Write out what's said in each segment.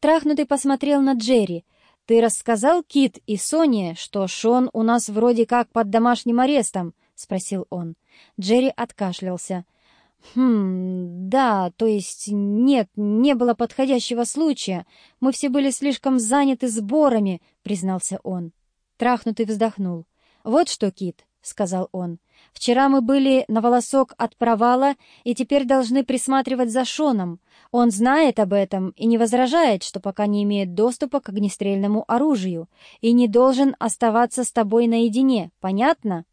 Трахнутый посмотрел на Джерри. «Ты рассказал Кит и Соне, что Шон у нас вроде как под домашним арестом?» — спросил он. Джерри откашлялся. «Хм, да, то есть нет, не было подходящего случая. Мы все были слишком заняты сборами», — признался он. Трахнутый вздохнул. «Вот что, Кит, — сказал он. «Вчера мы были на волосок от провала и теперь должны присматривать за Шоном. Он знает об этом и не возражает, что пока не имеет доступа к огнестрельному оружию, и не должен оставаться с тобой наедине, понятно?»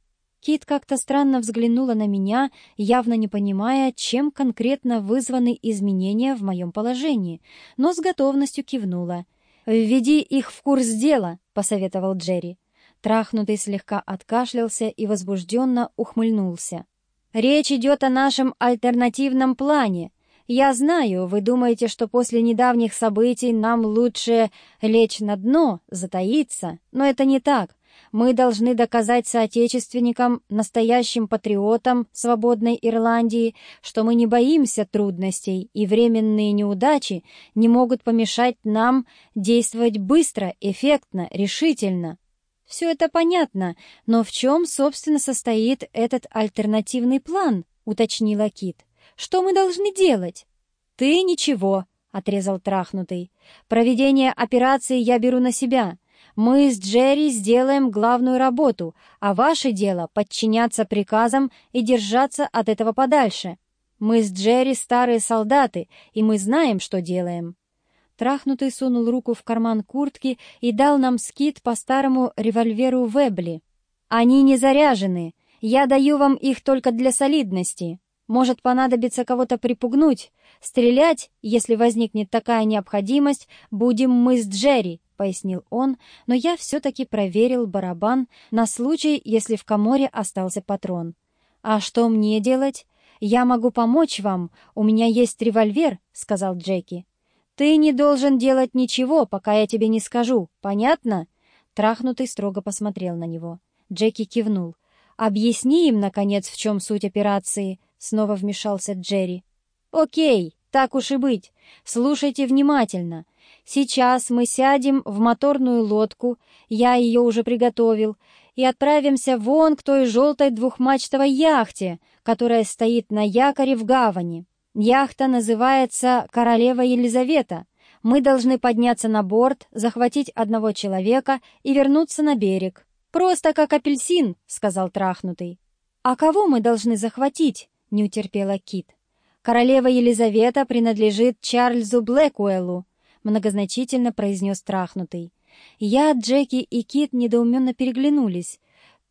Кит как-то странно взглянула на меня, явно не понимая, чем конкретно вызваны изменения в моем положении, но с готовностью кивнула. «Введи их в курс дела», — посоветовал Джерри. Трахнутый слегка откашлялся и возбужденно ухмыльнулся. «Речь идет о нашем альтернативном плане. Я знаю, вы думаете, что после недавних событий нам лучше лечь на дно, затаиться, но это не так. Мы должны доказать соотечественникам, настоящим патриотам свободной Ирландии, что мы не боимся трудностей, и временные неудачи не могут помешать нам действовать быстро, эффектно, решительно. Все это понятно, но в чем, собственно, состоит этот альтернативный план, уточнила Кит. Что мы должны делать? Ты ничего, отрезал трахнутый. Проведение операции я беру на себя. Мы с Джерри сделаем главную работу, а ваше дело — подчиняться приказам и держаться от этого подальше. Мы с Джерри старые солдаты, и мы знаем, что делаем. Трахнутый сунул руку в карман куртки и дал нам скид по старому револьверу Вебли. «Они не заряжены. Я даю вам их только для солидности. Может понадобиться кого-то припугнуть. Стрелять, если возникнет такая необходимость, будем мы с Джерри», — пояснил он, но я все-таки проверил барабан на случай, если в коморе остался патрон. «А что мне делать? Я могу помочь вам. У меня есть револьвер», — сказал Джеки. «Ты не должен делать ничего, пока я тебе не скажу, понятно?» Трахнутый строго посмотрел на него. Джеки кивнул. «Объясни им, наконец, в чем суть операции», — снова вмешался Джерри. «Окей, так уж и быть. Слушайте внимательно. Сейчас мы сядем в моторную лодку, я ее уже приготовил, и отправимся вон к той желтой двухмачтовой яхте, которая стоит на якоре в гавани. Яхта называется «Королева Елизавета». Мы должны подняться на борт, захватить одного человека и вернуться на берег. Просто как апельсин, сказал трахнутый. А кого мы должны захватить? не утерпела Кит. Королева Елизавета принадлежит Чарльзу Блэкуэллу, многозначительно произнес трахнутый. Я, Джеки и Кит недоуменно переглянулись.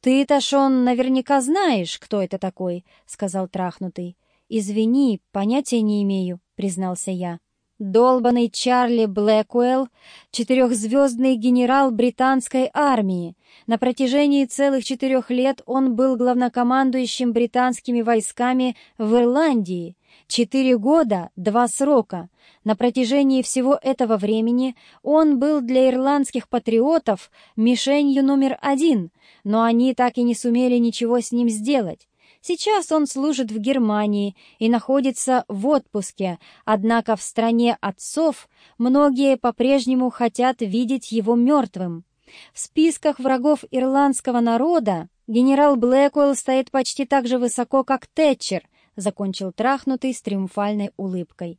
«Ты, Ташон, наверняка знаешь, кто это такой», — сказал трахнутый. «Извини, понятия не имею», — признался я. Долбанный Чарли Блэкуэлл, четырехзвездный генерал британской армии. На протяжении целых четырех лет он был главнокомандующим британскими войсками в Ирландии. Четыре года, два срока. На протяжении всего этого времени он был для ирландских патриотов мишенью номер один, но они так и не сумели ничего с ним сделать. Сейчас он служит в Германии и находится в отпуске, однако в стране отцов многие по-прежнему хотят видеть его мертвым. В списках врагов ирландского народа генерал Блэквелл стоит почти так же высоко, как Тэтчер, закончил трахнутый с триумфальной улыбкой.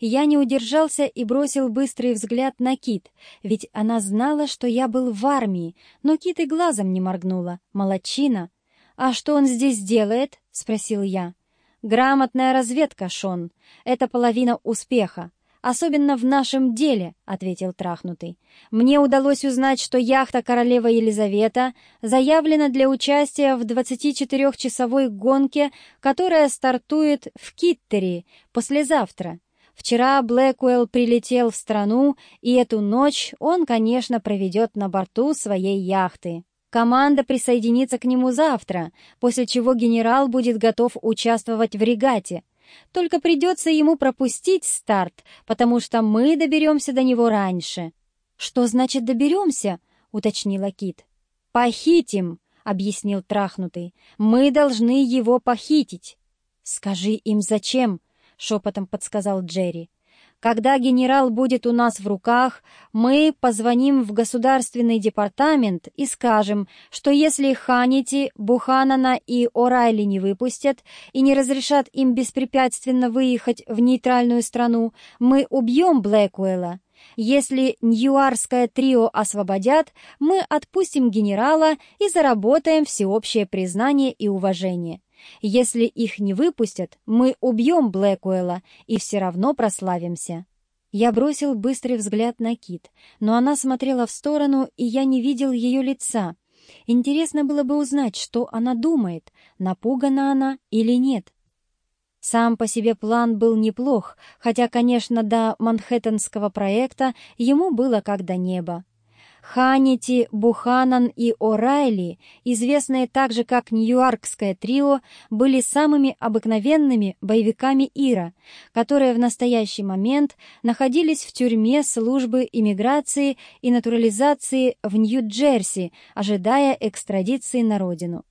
Я не удержался и бросил быстрый взгляд на Кит, ведь она знала, что я был в армии, но Кит и глазом не моргнула. Молодчина! «А что он здесь делает?» — спросил я. «Грамотная разведка, Шон. Это половина успеха. Особенно в нашем деле», — ответил Трахнутый. «Мне удалось узнать, что яхта «Королева Елизавета» заявлена для участия в 24-часовой гонке, которая стартует в Киттери послезавтра. Вчера Блэкуэлл прилетел в страну, и эту ночь он, конечно, проведет на борту своей яхты». Команда присоединится к нему завтра, после чего генерал будет готов участвовать в регате. Только придется ему пропустить старт, потому что мы доберемся до него раньше». «Что значит доберемся?» — уточнила Кит. «Похитим», — объяснил трахнутый. «Мы должны его похитить». «Скажи им, зачем?» — шепотом подсказал Джерри. Когда генерал будет у нас в руках, мы позвоним в государственный департамент и скажем, что если Ханити, Буханана и О'Райли не выпустят и не разрешат им беспрепятственно выехать в нейтральную страну, мы убьем Блэкуэлла. Если Ньюарское трио освободят, мы отпустим генерала и заработаем всеобщее признание и уважение. Если их не выпустят, мы убьем Блэкуэлла и все равно прославимся». Я бросил быстрый взгляд на Кит, но она смотрела в сторону, и я не видел ее лица. Интересно было бы узнать, что она думает, напугана она или нет. Сам по себе план был неплох, хотя, конечно, до манхэттенского проекта ему было как до неба. Ханити, Буханан и О'Райли, известные также как Нью-Йоркское трио, были самыми обыкновенными боевиками Ира, которые в настоящий момент находились в тюрьме службы иммиграции и натурализации в Нью-Джерси, ожидая экстрадиции на родину.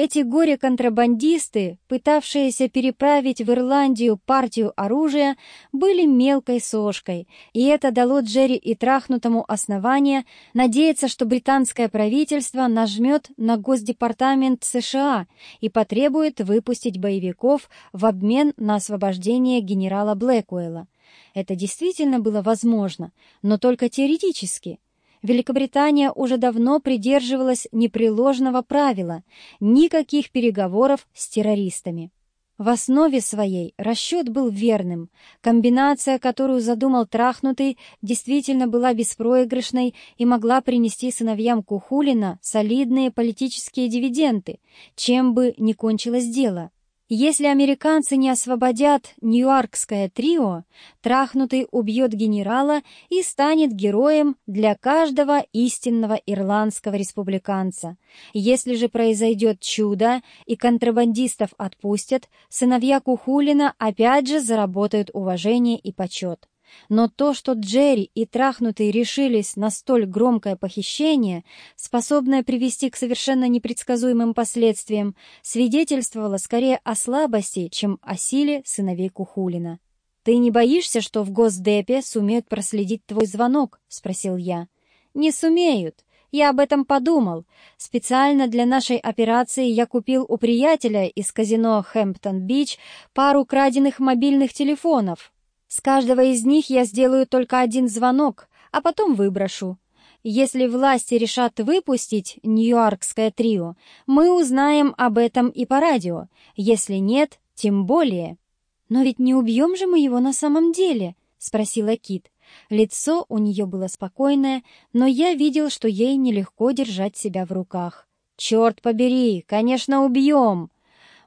Эти горе-контрабандисты, пытавшиеся переправить в Ирландию партию оружия, были мелкой сошкой, и это дало Джерри и Трахнутому основание надеяться, что британское правительство нажмет на Госдепартамент США и потребует выпустить боевиков в обмен на освобождение генерала Блэкуэлла. Это действительно было возможно, но только теоретически – Великобритания уже давно придерживалась непреложного правила – никаких переговоров с террористами. В основе своей расчет был верным. Комбинация, которую задумал Трахнутый, действительно была беспроигрышной и могла принести сыновьям Кухулина солидные политические дивиденды, чем бы ни кончилось дело. Если американцы не освободят Нью-Йоркское трио, трахнутый убьет генерала и станет героем для каждого истинного ирландского республиканца. Если же произойдет чудо и контрабандистов отпустят, сыновья Кухулина опять же заработают уважение и почет. Но то, что Джерри и Трахнутый решились на столь громкое похищение, способное привести к совершенно непредсказуемым последствиям, свидетельствовало скорее о слабости, чем о силе сыновей Кухулина. «Ты не боишься, что в Госдепе сумеют проследить твой звонок?» — спросил я. «Не сумеют. Я об этом подумал. Специально для нашей операции я купил у приятеля из казино Хэмптон-Бич пару краденных мобильных телефонов, с каждого из них я сделаю только один звонок, а потом выброшу. Если власти решат выпустить Нью-Йоркское трио, мы узнаем об этом и по радио. Если нет, тем более. «Но ведь не убьем же мы его на самом деле?» — спросила Кит. Лицо у нее было спокойное, но я видел, что ей нелегко держать себя в руках. «Черт побери, конечно, убьем!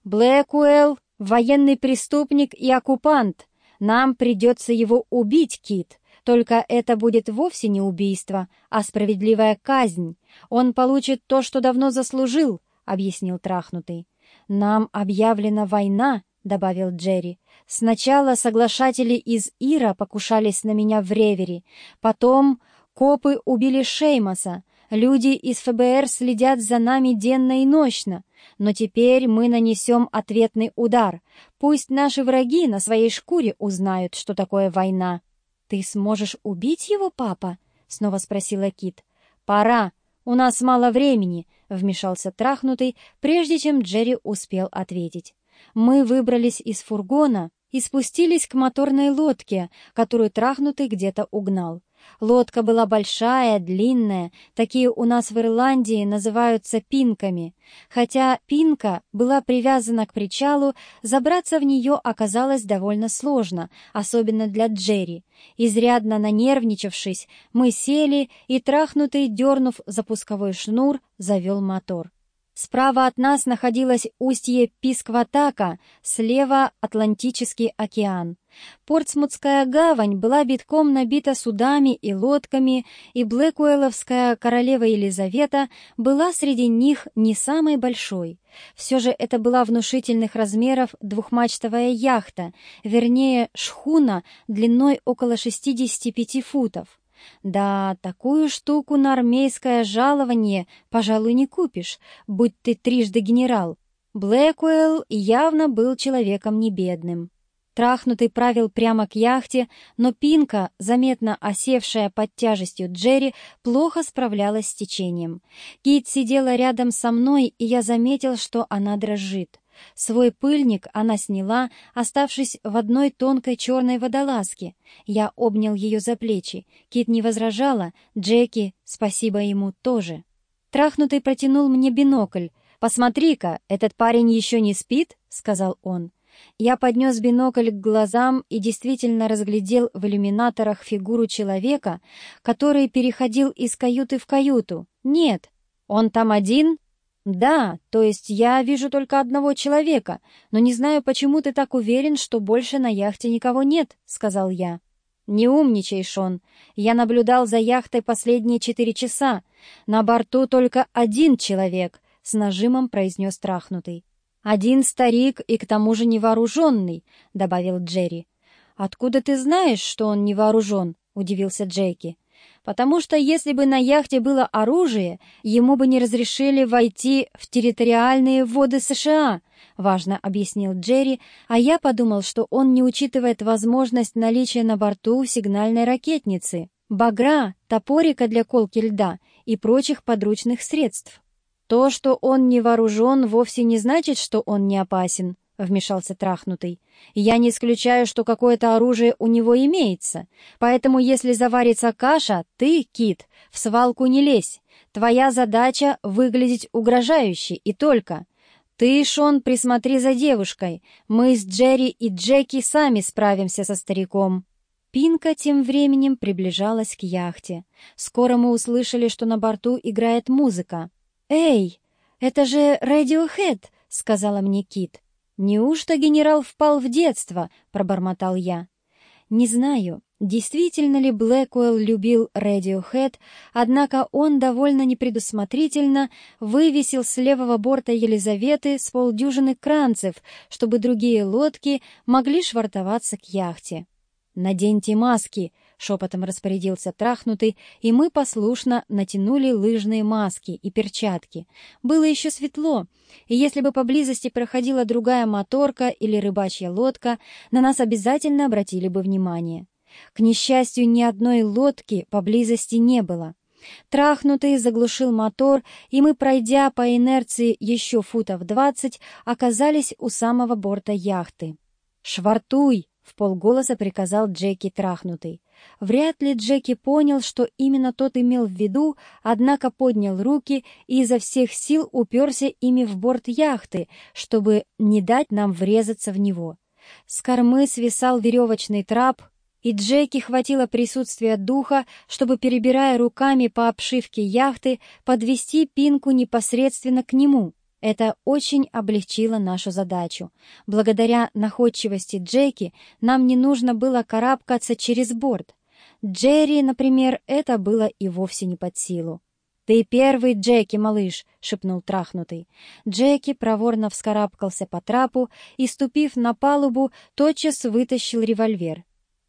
Блэкуэлл — военный преступник и оккупант. Нам придется его убить, Кит. Только это будет вовсе не убийство, а справедливая казнь. Он получит то, что давно заслужил, — объяснил Трахнутый. Нам объявлена война, — добавил Джерри. Сначала соглашатели из Ира покушались на меня в Ревери, потом копы убили Шеймаса, Люди из ФБР следят за нами денно и ночно, но теперь мы нанесем ответный удар. Пусть наши враги на своей шкуре узнают, что такое война. «Ты сможешь убить его, папа?» — снова спросила Кит. «Пора. У нас мало времени», — вмешался трахнутый, прежде чем Джерри успел ответить. Мы выбрались из фургона и спустились к моторной лодке, которую трахнутый где-то угнал. Лодка была большая, длинная, такие у нас в Ирландии называются пинками. Хотя пинка была привязана к причалу, забраться в нее оказалось довольно сложно, особенно для Джерри. Изрядно нанервничавшись, мы сели и, трахнутый, дернув запусковой шнур, завел мотор. Справа от нас находилось устье Пискватака, слева — Атлантический океан. Портсмутская гавань была битком набита судами и лодками, и Блэкуэлловская королева Елизавета была среди них не самой большой. Все же это была внушительных размеров двухмачтовая яхта, вернее, шхуна длиной около 65 футов. Да, такую штуку на армейское жалование, пожалуй, не купишь, будь ты трижды генерал. Блэкуэлл явно был человеком небедным. Трахнутый правил прямо к яхте, но Пинка, заметно осевшая под тяжестью Джерри, плохо справлялась с течением. Кит сидела рядом со мной, и я заметил, что она дрожит. Свой пыльник она сняла, оставшись в одной тонкой черной водолазке. Я обнял ее за плечи. Кит не возражала, Джеки, спасибо ему, тоже. Трахнутый протянул мне бинокль. «Посмотри-ка, этот парень еще не спит?» — сказал он. Я поднес бинокль к глазам и действительно разглядел в иллюминаторах фигуру человека, который переходил из каюты в каюту. Нет, он там один? Да, то есть я вижу только одного человека, но не знаю, почему ты так уверен, что больше на яхте никого нет, сказал я. «Не умничай, Шон. Я наблюдал за яхтой последние четыре часа. На борту только один человек», — с нажимом произнес трахнутый. «Один старик и к тому же невооруженный», — добавил Джерри. «Откуда ты знаешь, что он не вооружен?» — удивился Джеки. «Потому что если бы на яхте было оружие, ему бы не разрешили войти в территориальные воды США», — важно объяснил Джерри, а я подумал, что он не учитывает возможность наличия на борту сигнальной ракетницы, багра, топорика для колки льда и прочих подручных средств. «То, что он не вооружен, вовсе не значит, что он не опасен», — вмешался трахнутый. «Я не исключаю, что какое-то оружие у него имеется. Поэтому, если заварится каша, ты, Кит, в свалку не лезь. Твоя задача — выглядеть угрожающе, и только. Ты, Шон, присмотри за девушкой. Мы с Джерри и Джеки сами справимся со стариком». Пинка тем временем приближалась к яхте. Скоро мы услышали, что на борту играет музыка. «Эй, это же Radiohead!» — сказала мне Кит. «Неужто генерал впал в детство?» — пробормотал я. Не знаю, действительно ли Блэкуэлл любил Radiohead, однако он довольно непредусмотрительно вывесил с левого борта Елизаветы с полдюжины кранцев, чтобы другие лодки могли швартоваться к яхте. «Наденьте маски!» Шепотом распорядился трахнутый, и мы послушно натянули лыжные маски и перчатки. Было еще светло, и если бы поблизости проходила другая моторка или рыбачья лодка, на нас обязательно обратили бы внимание. К несчастью, ни одной лодки поблизости не было. Трахнутый заглушил мотор, и мы, пройдя по инерции еще футов двадцать, оказались у самого борта яхты. «Швартуй!» — в полголоса приказал Джеки трахнутый. Вряд ли Джеки понял, что именно тот имел в виду, однако поднял руки и изо всех сил уперся ими в борт яхты, чтобы не дать нам врезаться в него. С кормы свисал веревочный трап, и Джеки хватило присутствия духа, чтобы, перебирая руками по обшивке яхты, подвести пинку непосредственно к нему. Это очень облегчило нашу задачу. Благодаря находчивости Джеки нам не нужно было карабкаться через борт. Джерри, например, это было и вовсе не под силу. «Ты первый, Джеки, малыш!» — шепнул трахнутый. Джеки проворно вскарабкался по трапу и, ступив на палубу, тотчас вытащил револьвер.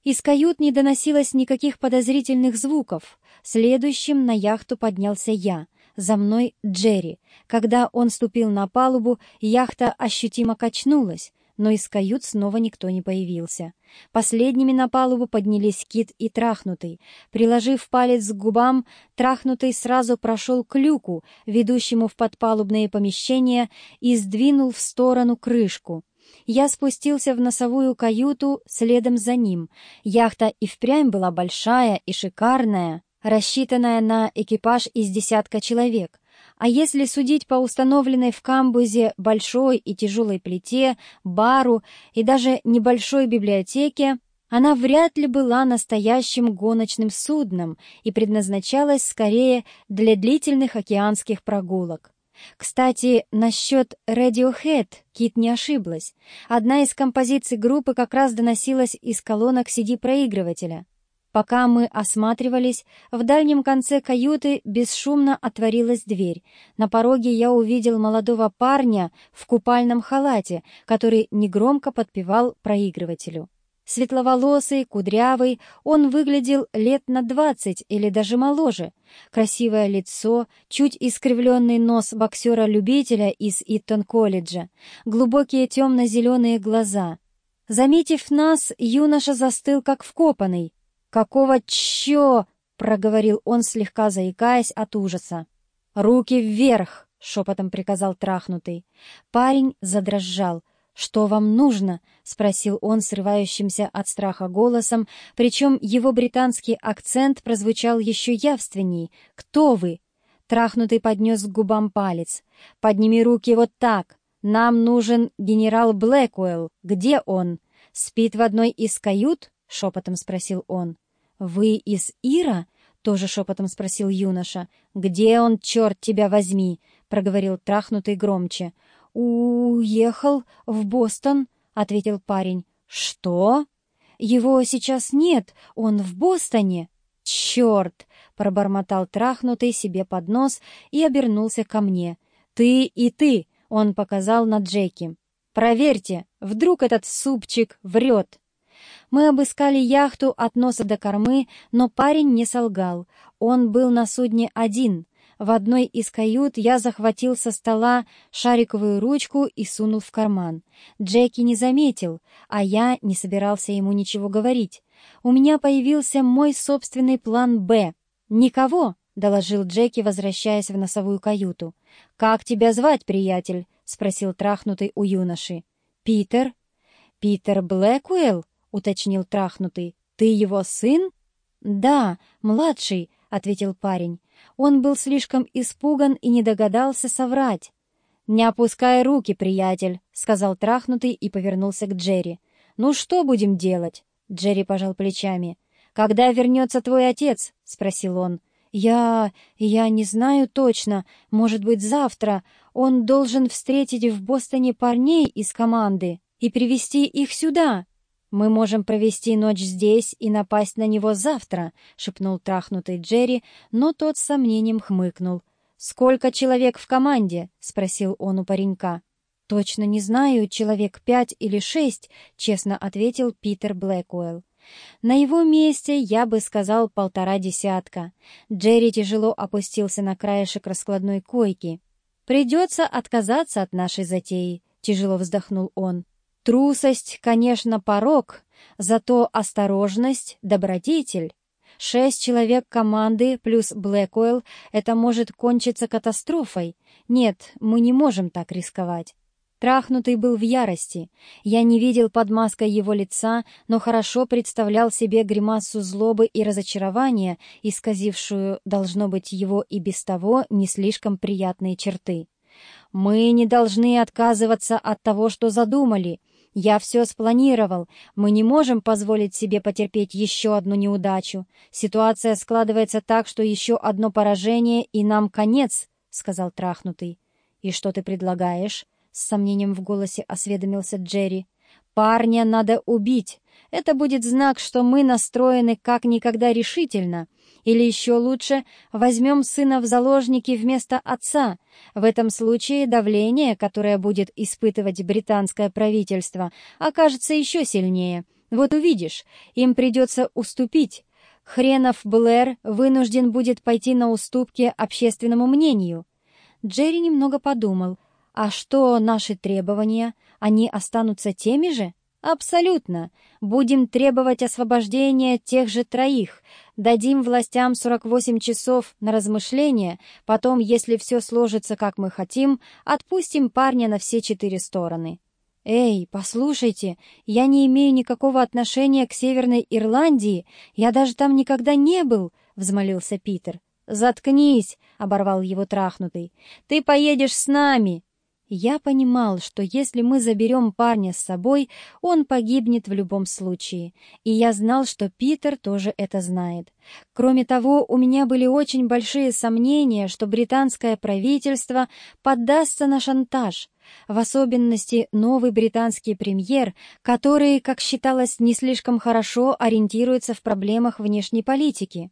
Из кают не доносилось никаких подозрительных звуков. Следующим на яхту поднялся я — за мной Джерри. Когда он ступил на палубу, яхта ощутимо качнулась, но из кают снова никто не появился. Последними на палубу поднялись Кит и Трахнутый. Приложив палец к губам, Трахнутый сразу прошел к люку, ведущему в подпалубное помещение, и сдвинул в сторону крышку. Я спустился в носовую каюту следом за ним. Яхта и впрямь была большая и шикарная рассчитанная на экипаж из десятка человек. А если судить по установленной в камбузе большой и тяжелой плите, бару и даже небольшой библиотеке, она вряд ли была настоящим гоночным судном и предназначалась скорее для длительных океанских прогулок. Кстати, насчет Radiohead Кит не ошиблась. Одна из композиций группы как раз доносилась из колонок CD-проигрывателя. Пока мы осматривались, в дальнем конце каюты бесшумно отворилась дверь. На пороге я увидел молодого парня в купальном халате, который негромко подпевал проигрывателю. Светловолосый, кудрявый, он выглядел лет на двадцать или даже моложе. Красивое лицо, чуть искривленный нос боксера-любителя из Иттон-колледжа, глубокие темно-зеленые глаза — Заметив нас, юноша застыл, как вкопанный. «Какого чё?» — проговорил он, слегка заикаясь от ужаса. «Руки вверх!» — шепотом приказал трахнутый. Парень задрожал. «Что вам нужно?» — спросил он срывающимся от страха голосом, причем его британский акцент прозвучал еще явственней. «Кто вы?» Трахнутый поднес к губам палец. «Подними руки вот так. Нам нужен генерал Блэкуэлл. Где он? Спит в одной из кают?» — шепотом спросил он. «Вы из Ира?» — тоже шепотом спросил юноша. «Где он, черт тебя возьми?» — проговорил трахнутый громче. «Уехал в Бостон», — ответил парень. «Что? Его сейчас нет, он в Бостоне». «Черт!» — пробормотал трахнутый себе под нос и обернулся ко мне. «Ты и ты!» — он показал на Джеки. «Проверьте, вдруг этот супчик врет!» Мы обыскали яхту от носа до кормы, но парень не солгал. Он был на судне один. В одной из кают я захватил со стола шариковую ручку и сунул в карман. Джеки не заметил, а я не собирался ему ничего говорить. У меня появился мой собственный план «Б». «Никого!» — доложил Джеки, возвращаясь в носовую каюту. «Как тебя звать, приятель?» — спросил трахнутый у юноши. «Питер». «Питер Блэкуэлл?» — уточнил трахнутый. «Ты его сын?» «Да, младший», — ответил парень. Он был слишком испуган и не догадался соврать. «Не опускай руки, приятель», — сказал трахнутый и повернулся к Джерри. «Ну что будем делать?» — Джерри пожал плечами. «Когда вернется твой отец?» — спросил он. «Я... я не знаю точно. Может быть, завтра. Он должен встретить в Бостоне парней из команды и привести их сюда». «Мы можем провести ночь здесь и напасть на него завтра», — шепнул трахнутый Джерри, но тот с сомнением хмыкнул. «Сколько человек в команде?» — спросил он у паренька. «Точно не знаю, человек пять или шесть», — честно ответил Питер Блэкуэлл. На его месте я бы сказал полтора десятка. Джерри тяжело опустился на краешек раскладной койки. «Придется отказаться от нашей затеи», — тяжело вздохнул он. Трусость, конечно, порог, зато осторожность — добродетель. Шесть человек команды плюс Блэкуэлл — это может кончиться катастрофой. Нет, мы не можем так рисковать. Трахнутый был в ярости. Я не видел под маской его лица, но хорошо представлял себе гримасу злобы и разочарования, исказившую, должно быть, его и без того не слишком приятные черты. «Мы не должны отказываться от того, что задумали», я все спланировал. Мы не можем позволить себе потерпеть еще одну неудачу. Ситуация складывается так, что еще одно поражение, и нам конец, — сказал трахнутый. — И что ты предлагаешь? — с сомнением в голосе осведомился Джерри. «Парня надо убить. Это будет знак, что мы настроены как никогда решительно. Или еще лучше, возьмем сына в заложники вместо отца. В этом случае давление, которое будет испытывать британское правительство, окажется еще сильнее. Вот увидишь, им придется уступить. Хренов Блэр вынужден будет пойти на уступки общественному мнению». Джерри немного подумал. «А что наши требования? Они останутся теми же?» «Абсолютно. Будем требовать освобождения тех же троих. Дадим властям 48 часов на размышление, потом, если все сложится, как мы хотим, отпустим парня на все четыре стороны». «Эй, послушайте, я не имею никакого отношения к Северной Ирландии, я даже там никогда не был», — взмолился Питер. «Заткнись», — оборвал его трахнутый. «Ты поедешь с нами». Я понимал, что если мы заберем парня с собой, он погибнет в любом случае, и я знал, что Питер тоже это знает. Кроме того, у меня были очень большие сомнения, что британское правительство поддастся на шантаж, в особенности новый британский премьер, который, как считалось, не слишком хорошо ориентируется в проблемах внешней политики.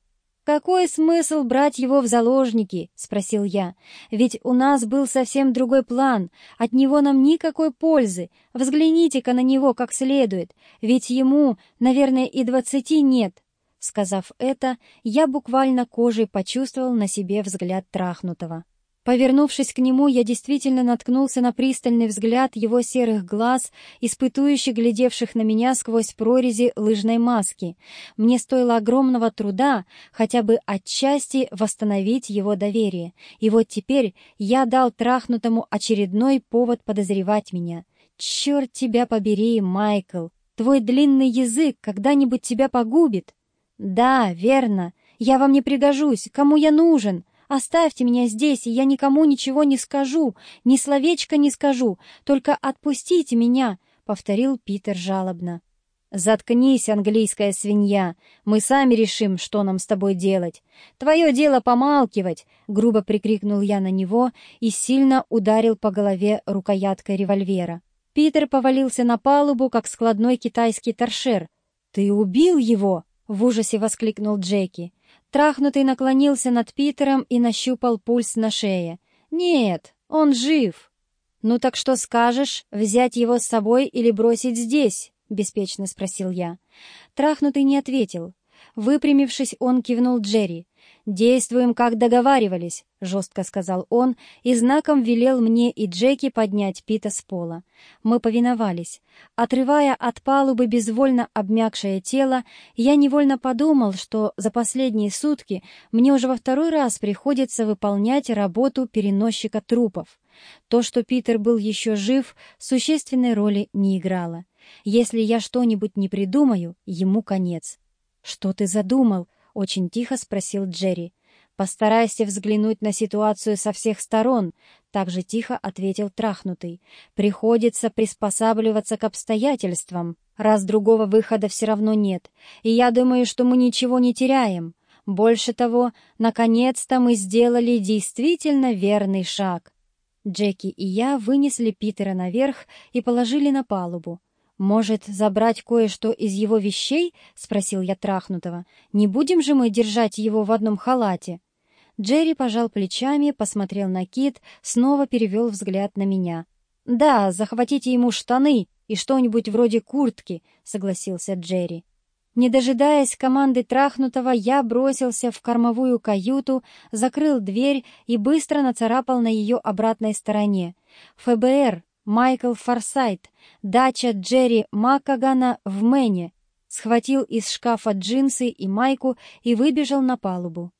«Какой смысл брать его в заложники?» — спросил я. «Ведь у нас был совсем другой план. От него нам никакой пользы. Взгляните-ка на него как следует. Ведь ему, наверное, и двадцати нет». Сказав это, я буквально кожей почувствовал на себе взгляд трахнутого. Повернувшись к нему, я действительно наткнулся на пристальный взгляд его серых глаз, испытующих глядевших на меня сквозь прорези лыжной маски. Мне стоило огромного труда хотя бы отчасти восстановить его доверие. И вот теперь я дал трахнутому очередной повод подозревать меня. «Черт тебя побери, Майкл! Твой длинный язык когда-нибудь тебя погубит!» «Да, верно. Я вам не пригожусь. Кому я нужен?» Оставьте меня здесь, и я никому ничего не скажу, ни словечко не скажу, только отпустите меня», — повторил Питер жалобно. «Заткнись, английская свинья, мы сами решим, что нам с тобой делать. Твое дело помалкивать!» — грубо прикрикнул я на него и сильно ударил по голове рукояткой револьвера. Питер повалился на палубу, как складной китайский торшер. «Ты убил его!» — в ужасе воскликнул Джеки. Трахнутый наклонился над Питером и нащупал пульс на шее. «Нет, он жив!» «Ну так что скажешь, взять его с собой или бросить здесь?» — беспечно спросил я. Трахнутый не ответил. Выпрямившись, он кивнул Джерри. «Действуем, как договаривались», — жестко сказал он и знаком велел мне и Джеки поднять Пита с пола. Мы повиновались. Отрывая от палубы безвольно обмякшее тело, я невольно подумал, что за последние сутки мне уже во второй раз приходится выполнять работу переносчика трупов. То, что Питер был еще жив, существенной роли не играло. Если я что-нибудь не придумаю, ему конец. «Что ты задумал?» — очень тихо спросил Джерри. «Постарайся взглянуть на ситуацию со всех сторон», — также тихо ответил трахнутый. «Приходится приспосабливаться к обстоятельствам, раз другого выхода все равно нет, и я думаю, что мы ничего не теряем. Больше того, наконец-то мы сделали действительно верный шаг». Джеки и я вынесли Питера наверх и положили на палубу. «Может, забрать кое-что из его вещей?» — спросил я трахнутого. «Не будем же мы держать его в одном халате?» Джерри пожал плечами, посмотрел на Кит, снова перевел взгляд на меня. «Да, захватите ему штаны и что-нибудь вроде куртки», — согласился Джерри. Не дожидаясь команды трахнутого, я бросился в кормовую каюту, закрыл дверь и быстро нацарапал на ее обратной стороне. «ФБР, Майкл Форсайт, дача Джерри Маккагана в Мэне, схватил из шкафа джинсы и майку и выбежал на палубу.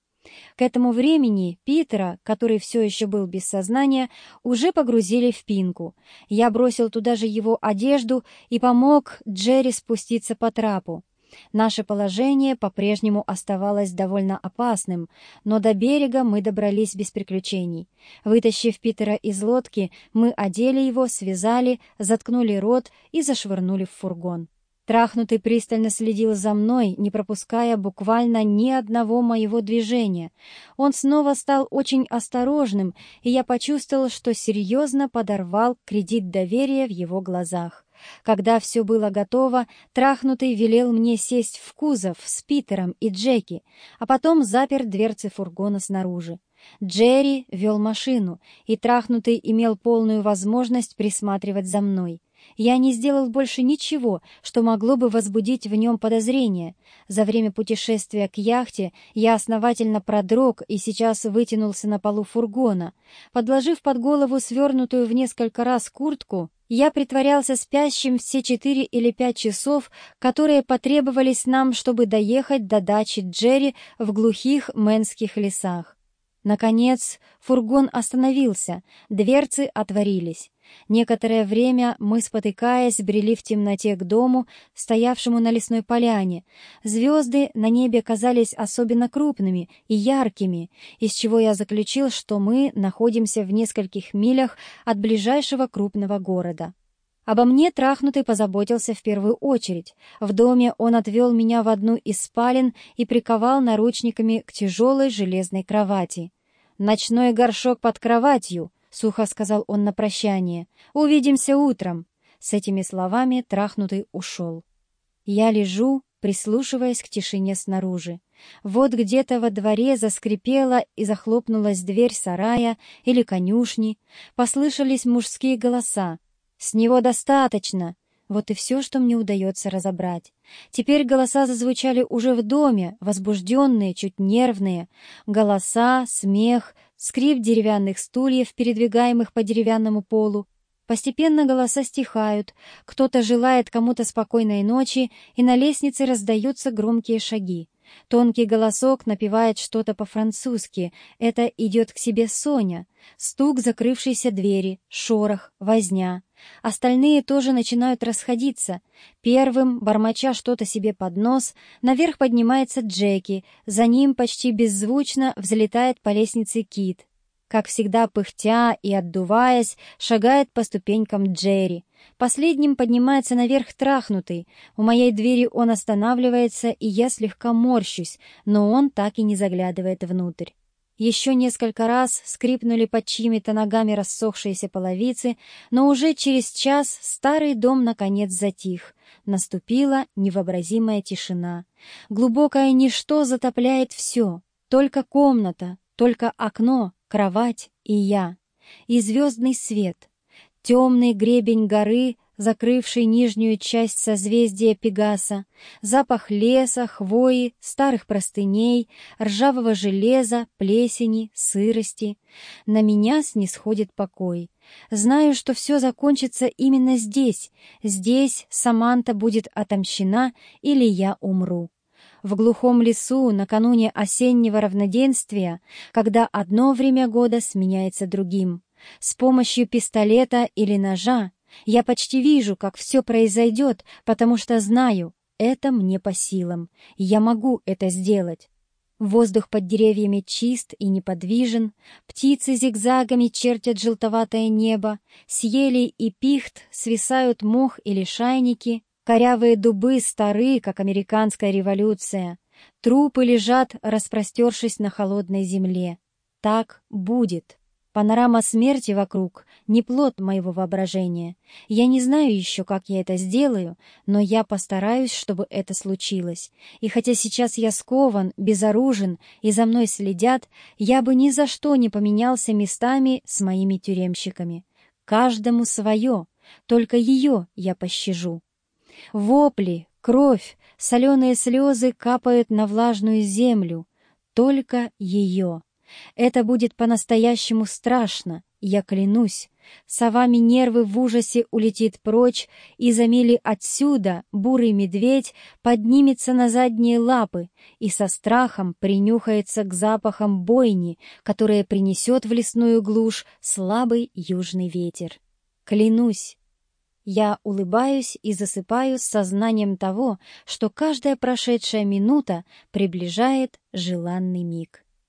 К этому времени Питера, который все еще был без сознания, уже погрузили в пинку. Я бросил туда же его одежду и помог Джерри спуститься по трапу. Наше положение по-прежнему оставалось довольно опасным, но до берега мы добрались без приключений. Вытащив Питера из лодки, мы одели его, связали, заткнули рот и зашвырнули в фургон. Трахнутый пристально следил за мной, не пропуская буквально ни одного моего движения. Он снова стал очень осторожным, и я почувствовал, что серьезно подорвал кредит доверия в его глазах. Когда все было готово, Трахнутый велел мне сесть в кузов с Питером и Джеки, а потом запер дверцы фургона снаружи. Джерри вел машину, и Трахнутый имел полную возможность присматривать за мной. Я не сделал больше ничего, что могло бы возбудить в нем подозрения. За время путешествия к яхте я основательно продрог и сейчас вытянулся на полу фургона. Подложив под голову свернутую в несколько раз куртку, я притворялся спящим все четыре или пять часов, которые потребовались нам, чтобы доехать до дачи Джерри в глухих мэнских лесах. Наконец, фургон остановился, дверцы отворились. Некоторое время мы, спотыкаясь, брели в темноте к дому, стоявшему на лесной поляне. Звезды на небе казались особенно крупными и яркими, из чего я заключил, что мы находимся в нескольких милях от ближайшего крупного города. Обо мне трахнутый позаботился в первую очередь. В доме он отвел меня в одну из спален и приковал наручниками к тяжелой железной кровати. «Ночной горшок под кроватью», — сухо сказал он на прощание. «Увидимся утром». С этими словами трахнутый ушел. Я лежу, прислушиваясь к тишине снаружи. Вот где-то во дворе заскрипела и захлопнулась дверь сарая или конюшни. Послышались мужские голоса. «С него достаточно!» Вот и все, что мне удается разобрать. Теперь голоса зазвучали уже в доме, возбужденные, чуть нервные. Голоса, смех, скрип деревянных стульев, передвигаемых по деревянному полу. Постепенно голоса стихают, кто-то желает кому-то спокойной ночи, и на лестнице раздаются громкие шаги. Тонкий голосок напевает что-то по-французски. Это идет к себе Соня. Стук закрывшейся двери, шорох, возня. Остальные тоже начинают расходиться. Первым, бормоча что-то себе под нос, наверх поднимается Джеки, за ним почти беззвучно взлетает по лестнице Кит. Как всегда, пыхтя и отдуваясь, шагает по ступенькам Джерри. Последним поднимается наверх трахнутый. У моей двери он останавливается, и я слегка морщусь, но он так и не заглядывает внутрь. Еще несколько раз скрипнули под чьими-то ногами рассохшиеся половицы, но уже через час старый дом наконец затих. Наступила невообразимая тишина. Глубокое ничто затопляет все. Только комната, только окно, кровать и я. И звездный свет. Темный гребень горы, закрывший нижнюю часть созвездия Пегаса, запах леса, хвои, старых простыней, ржавого железа, плесени, сырости. На меня снисходит покой. Знаю, что все закончится именно здесь. Здесь Саманта будет отомщена или я умру. В глухом лесу накануне осеннего равноденствия, когда одно время года сменяется другим. С помощью пистолета или ножа я почти вижу, как все произойдет, потому что знаю, это мне по силам. Я могу это сделать. Воздух под деревьями чист и неподвижен, птицы зигзагами чертят желтоватое небо, с елей и пихт свисают мох или шайники, корявые дубы стары, как американская революция, трупы лежат, распростершись на холодной земле. Так будет. Панорама смерти вокруг — не плод моего воображения. Я не знаю еще, как я это сделаю, но я постараюсь, чтобы это случилось. И хотя сейчас я скован, безоружен и за мной следят, я бы ни за что не поменялся местами с моими тюремщиками. Каждому свое, только ее я пощажу. Вопли, кровь, соленые слезы капают на влажную землю. Только ее. Это будет по-настоящему страшно, я клянусь. Совами нервы в ужасе улетит прочь, и за мили отсюда бурый медведь поднимется на задние лапы и со страхом принюхается к запахам бойни, которая принесет в лесную глушь слабый южный ветер. Клянусь, я улыбаюсь и засыпаю с сознанием того, что каждая прошедшая минута приближает желанный миг.